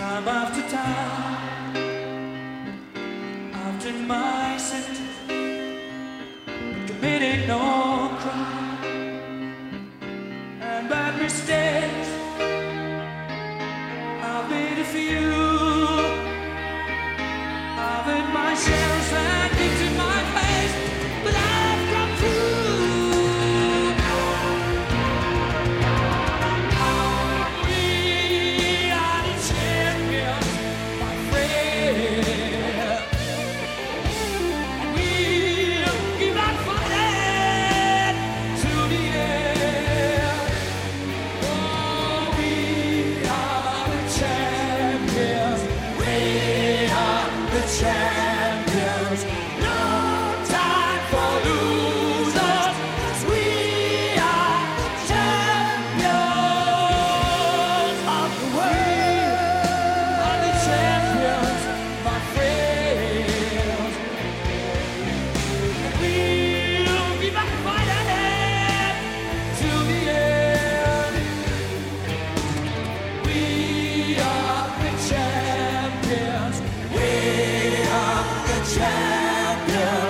Time after time I've done my sentence Committed no crime And bad mistake. chance.